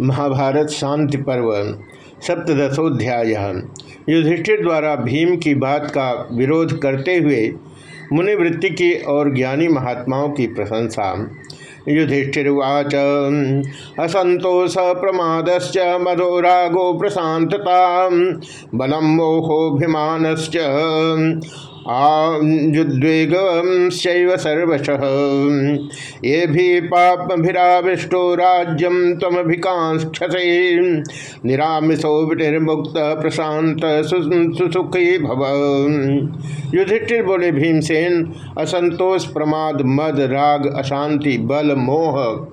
महाभारत शांति पर्व सप्तशोध्याय युधिष्ठिर द्वारा भीम की बात का विरोध करते हुए मुनिवृत्ति की और ज्ञानी महात्माओं की प्रशंसा। युधिष्ठिर्वाच असंतोष प्रमाद मधो रागो प्रशांतता बलम मोहोभिमान आयुद्वेग सर्वश। ये भी पापभिराविष्टो राज्यम तमभिकांक्षसे निरामिषो विनिर्मुक्त प्रशांत सुसुखी भव। युधिष्ठिर बोले, भीमसेन, असंतोष, प्रमाद, मद, राग, अशांति, बल, मोह,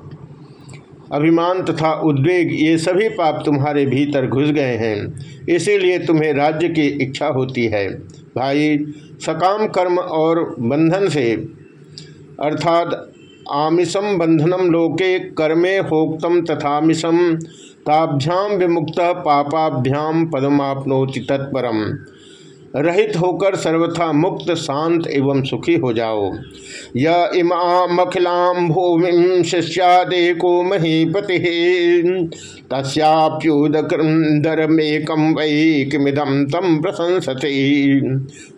अभिमान तथा उद्वेग, ये सभी पाप तुम्हारे भीतर घुस गए हैं। इसीलिए तुम्हें राज्य की इच्छा होती है। भाई सकाम कर्म और बंधन से, अर्थात आमिषम बंधनम लोके कर्मे होक्तम तथामिषम ताभ्याम विमुक्त पापाभ्याम पदमापनोति तत्परम। रहित होकर सर्वथा मुक्त, शांत एवं सुखी हो जाओ। य इमाखिलां भूमि शिष्यादेको महीपति तस्याप्युदरमेकम वै किमिदम तम प्रशंसते।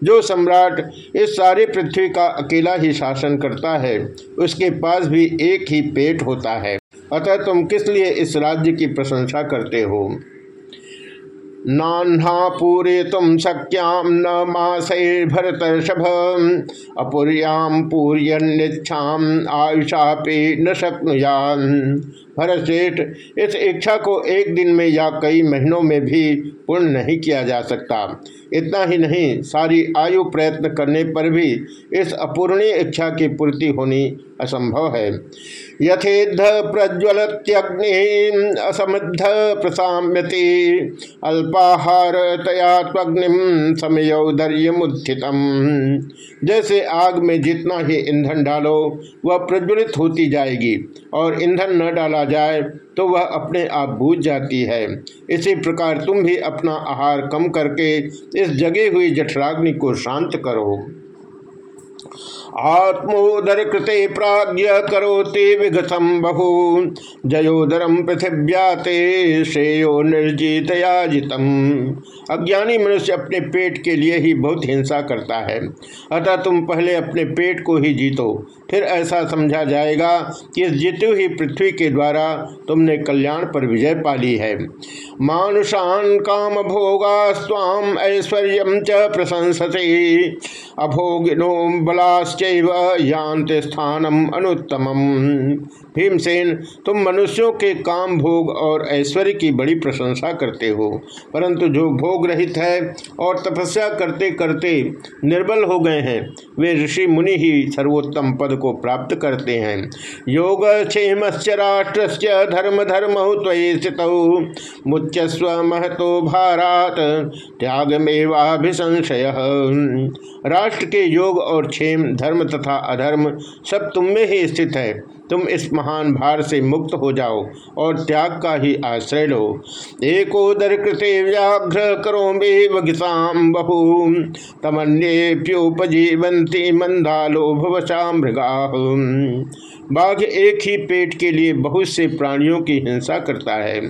जो सम्राट इस सारी पृथ्वी का अकेला ही शासन करता है, उसके पास भी एक ही पेट होता है। अतः तुम किस लिए इस राज्य की प्रशंसा करते हो? नान्हा पूरे शक्याम न मासे भरतर्षभ अपुर्याम पूर्यनिच्छाम आयुषापे न शक्नुयान। भरतश्रेष्ठ इस इच्छा को एक दिन में या कई महीनों में भी पूर्ण नहीं किया जा सकता। इतना ही नहीं, सारी आयु प्रयत्न करने पर भी इस अपूर्णीय इच्छा की पूर्ति होनी असंभव है। यथेद्ध प्रज्वलत्यग्नि असमद्ध प्रसाम्यति, अल्पाहार तयात्मग्निम समयोदर्यमुत्थितम। जैसे आग में जितना ही ईंधन डालो, वह प्रज्वलित होती जाएगी और ईंधन न डाला जाए तो वह अपने आप बूझ जाती है। इसी प्रकार तुम भी अपना आहार कम करके इस जगे हुई जठराग्नि को शांत करो। आत्मोदर कृते प्राज्ञ करोते विघसम बहु जयोदरम पृथिव्याते श्रेयो निर्जितयाजितम अज्ञानी मनुष्य अपने पेट के लिए ही बहुत हिंसा करता है। अतः तुम पहले अपने पेट को ही जीतो। फिर ऐसा समझा जाएगा कि इस जीती हुई पृथ्वी के द्वारा तुमने कल्याण पर विजय पाली है। मानुषान काम भोगा स्वाम ऐश्वर्य च प्रशंसते। अभोगिनो बलाश्चैव यान्त स्थानम अनुत्तम भीमसेन, तुम मनुष्यों के काम, भोग और ऐश्वर्य की बड़ी प्रशंसा करते हो, परंतु जो भोग रहित है और तपस्या करते करते निर्बल हो गए हैं, वे ऋषि मुनि ही सर्वोत्तम पद को प्राप्त करते हैं। योग क्षेम राष्ट्र धर्म धर्म स्थित मुच्यस्व महतो भारात, त्यागमेवाभिसंशय। राष्ट्र के योग और क्षेम धर्म तथा अधर्म सब तुम में ही स्थित है। तुम इस महान भार से मुक्त हो जाओ और त्याग का ही आश्रय लो। एकोदर कृते व्याघ्र करो बेगिसाम बहु। तमन्योपजीवंती मंदालो भवशा मृगा। बाघ एक ही पेट के लिए बहुत से प्राणियों की हिंसा करता है।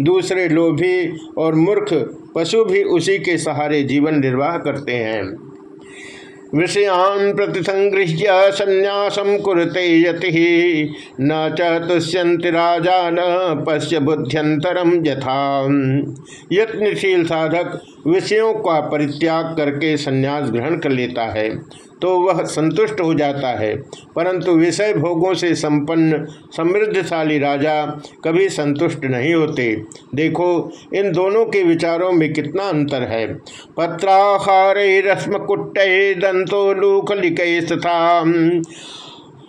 दूसरे लोभी और मूर्ख पशु भी उसी के सहारे जीवन निर्वाह करते हैं। विषयान प्रतिसंगृह्य संन्यासम कुरते यति। न चुष्यंति राजा न पश्य बुद्ध्यंतरम यथा। यत्नशील साधक विषयों का परित्याग करके संन्यास ग्रहण कर लेता है तो वह संतुष्ट हो जाता है। परंतु विषय भोगों से संपन्न, समृद्धशाली राजा कभी संतुष्ट नहीं होते। देखो, इन दोनों के विचारों में कितना अंतर है। पत्राहार रश्म कुट्ट दंतो लूख तथा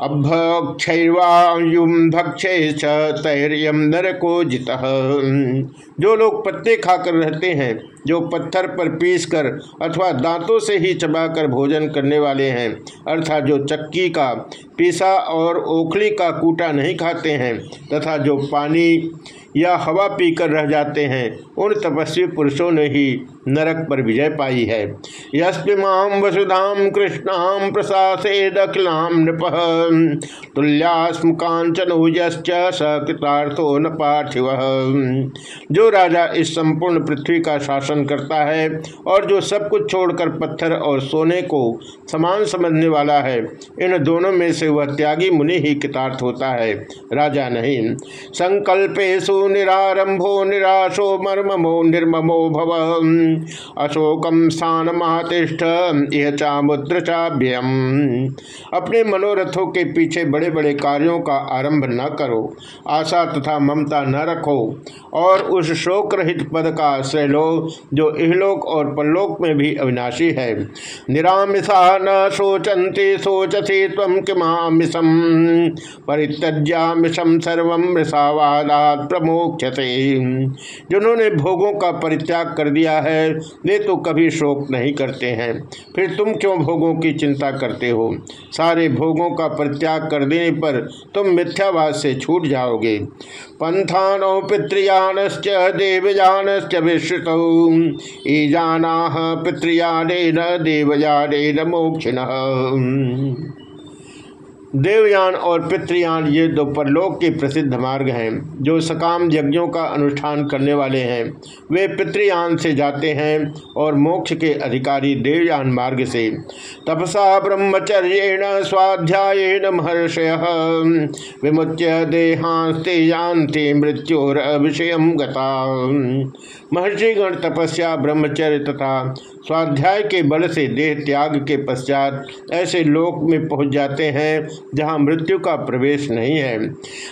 अभक्षवायुम भक्षे तैर्यम नरको जित जो लोग पत्ते खाकर रहते हैं, जो पत्थर पर पीसकर अथवा दांतों से ही चबाकर भोजन करने वाले हैं, अर्थात जो चक्की का पीसा और ओखली का कूटा नहीं खाते हैं, तथा जो पानी या हवा पीकर रह जाते हैं, उन तपस्वी पुरुषों ने ही नरक पर विजय पाई है। यस्माम वसुधाम कृष्णाम प्रशासे दखिलाम नृप, तुल्यास्म कांचनो सकृतार्थो न पार्थिव। जो राजा इस संपूर्ण पृथ्वी का शासन करता है और जो सब कुछ छोड़कर पत्थर और सोने को समान समझने वाला है, इन दोनों में से वह त्यागी मुनि ही कितार्थ होता है। राजा नहीं। संकल्पेशु निरारंभो निराशो मर्ममो निर्ममो भव। अशोकम स्थान महातिष्ठ यह चामुद्र चाभ्यम। अपने मनोरथों के पीछे बड़े बड़े कार्यों का आरंभ न करो। आशा तथा ममता न रखो और उस शोक रहित पद का आश्रय लो जो इहलोक और परलोक में भी अविनाशी है। निरामिषा न सोचंती सोचसी तम किमामिषम। परित्यज्यामिषम सर्व मृषावादात प्रमोक्षते जिन्होंने भोगों का परित्याग कर दिया है, वे तो कभी शोक नहीं करते हैं। फिर तुम क्यों भोगों की चिंता करते हो? सारे भोगों का परित्याग कर देने पर तुम मिथ्यावाद से छूट जाओगे। पंथानो पितृयानश्च देवयानश्च विश्रुत ईजाना पितृयान देवयान मोक्षिण। देवयान और पितृयान ये दो परलोक के प्रसिद्ध मार्ग हैं, जो सकाम यज्ञों का अनुष्ठान करने वाले हैं। वे पितृयान से जाते हैं और मोक्ष के अधिकारी देवयान मार्ग से। तपसा ब्रह्मचर्य स्वाध्याय महर्षय। विमुच्य देहांस्ते जानते मृत्योर विषय गता महर्षिगण तपस्या ब्रह्मचर्य तथा स्वाध्याय के बल से देह त्याग के पश्चात ऐसे लोक में पहुँच जाते हैं जहाँ मृत्यु का प्रवेश नहीं है।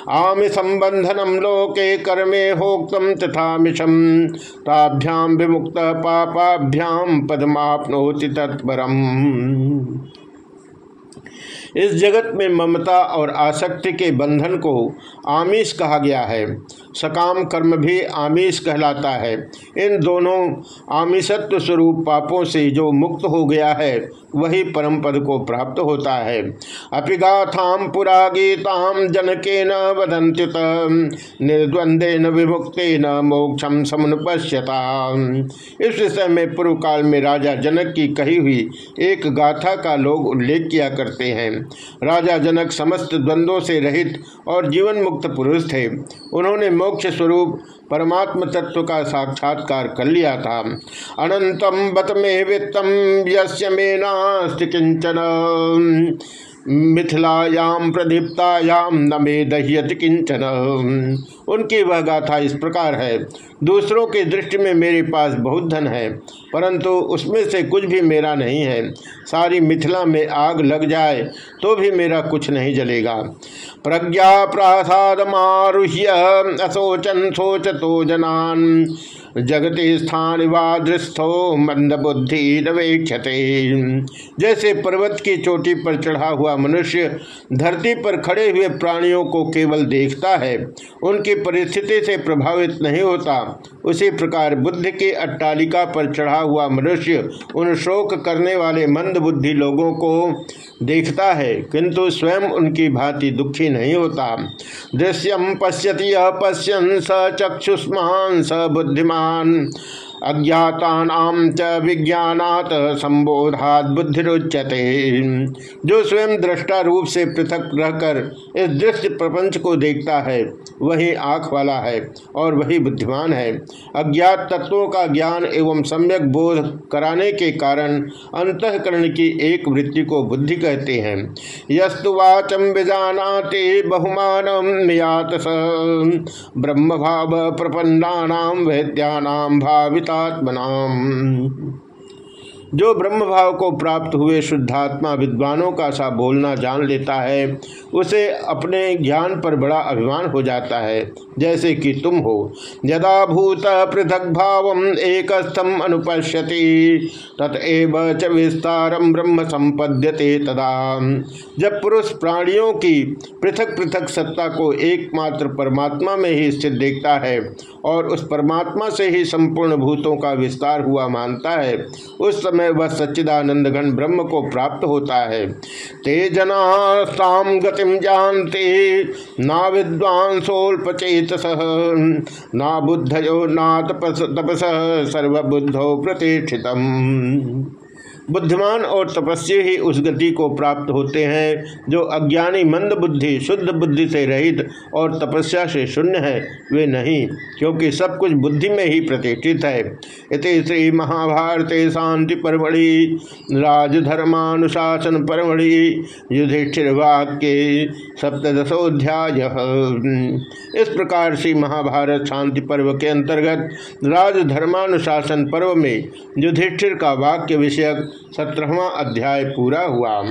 आम संबंधनम लोके कर्मे होक्तम तथा मिशम ताभ्याम विमुक्त पापाभ्याम पदमापनोति तत्परम। इस जगत में ममता और आसक्ति के बंधन को आमिष कहा गया है। सकाम कर्म भी आमिष कहलाता है। इन दोनों आमिषत्व स्वरूप पापों से जो मुक्त हो गया है, वही परम पद को प्राप्त होता है। अपिगाथाम पुरा गीताम जनके न वदंत्युत निर्द्वंदे न विमुक्ते न मोक्षम समुपश्यता इस विषय में पूर्व काल में राजा जनक की कही हुई एक गाथा का लोग उल्लेख किया करते हैं। राजा जनक समस्त द्वंद्वों से रहित और जीवन मुक्त पुरुष थे। उन्होंने मोक्ष स्वरूप परमात्म तत्व का साक्षात्कार कर लिया था। अनंतम बत में वित्तम यस्य में किंचन मिथिलायाम प्रदीप्तायाम न मे दह्यत किंचन। उनकी वह गाथा इस प्रकार है, दूसरों की दृष्टि में मेरे पास बहुत धन है, परंतु उसमें से कुछ भी मेरा नहीं है। सारी मिथिला में आग लग जाए तो भी मेरा कुछ नहीं जलेगा। प्रज्ञा प्रसाद मारुह्य, असोचन सोच तो जनान। जगति स्थान वादृस्थो मंद बुद्धि नवेक्षते जैसे पर्वत की चोटी पर चढ़ा हुआ मनुष्य धरती पर खड़े हुए प्राणियों को केवल देखता है, उनकी परिस्थिति से प्रभावित नहीं होता। उसी प्रकार बुद्धि की अट्टालिका पर चढ़ा हुआ मनुष्य उन शोक करने वाले मंद बुद्धि लोगों को देखता है, किंतु स्वयं उनकी भांति दुखी नहीं होता। दृश्यम पश्यति पश्यन स चक्षुष्मान स बुद्धिमान महान् अज्ञाता च विज्ञात संबोधात बुद्धिरुच्यते। जो स्वयं दृष्टा रूप से पृथक रहकर इस दृश्य प्रपंच को देखता है, वही आँख वाला है और वही बुद्धिमान है। अज्ञात तत्वों का ज्ञान एवं सम्यक बोध कराने के कारण अंतकरण की एक वृत्ति को बुद्धि कहते हैं। यस्तु वाचम विजानाते बहुमान ब्रह्म भाव प्रपन्ना वैद्यानाम भाविता शुद्धात्मनाम जो ब्रह्म भाव को प्राप्त हुए शुद्धात्मा विद्वानों का सा बोलना जान लेता है, उसे अपने ज्ञान पर बड़ा अभिमान हो जाता है, जैसे कि तुम हो। यदा भूत पृथक भाव एक स्थम अनुपश्यति ततएव च विस्तारम ब्रह्म संपद्यते तदा। जब पुरुष प्राणियों की पृथक पृथक सत्ता को एकमात्र परमात्मा में ही स्थित देखता है और उस परमात्मा से ही संपूर्ण भूतों का विस्तार हुआ मानता है, उस समय में वह सच्चिदानंद गण ब्रह्म को प्राप्त होता है। ते जना साम गतिम जानते, ना विद्वांसोल्पचेत ना बुद्धयो ना तपस तपस सर्वबुद्धो प्रतिष्ठितम। बुद्धिमान और तपस्वी ही उस गति को प्राप्त होते हैं, जो अज्ञानी मंद बुद्धि, शुद्ध बुद्धि से रहित और तपस्या से शून्य है, वे नहीं, क्योंकि सब कुछ बुद्धि में ही प्रतिष्ठित है। इति श्री महाभारत शांति परमढ़ि, राजधर्मानुशासन परमढ़ि युधिष्ठिर वाक्य सप्तशोध्याय इस प्रकार से महाभारत शांति पर्व के अंतर्गत राजधर्मानुशासन पर्व में युधिष्ठिर का वाक्य विषयक सत्रहवा अध्याय पूरा हुआ।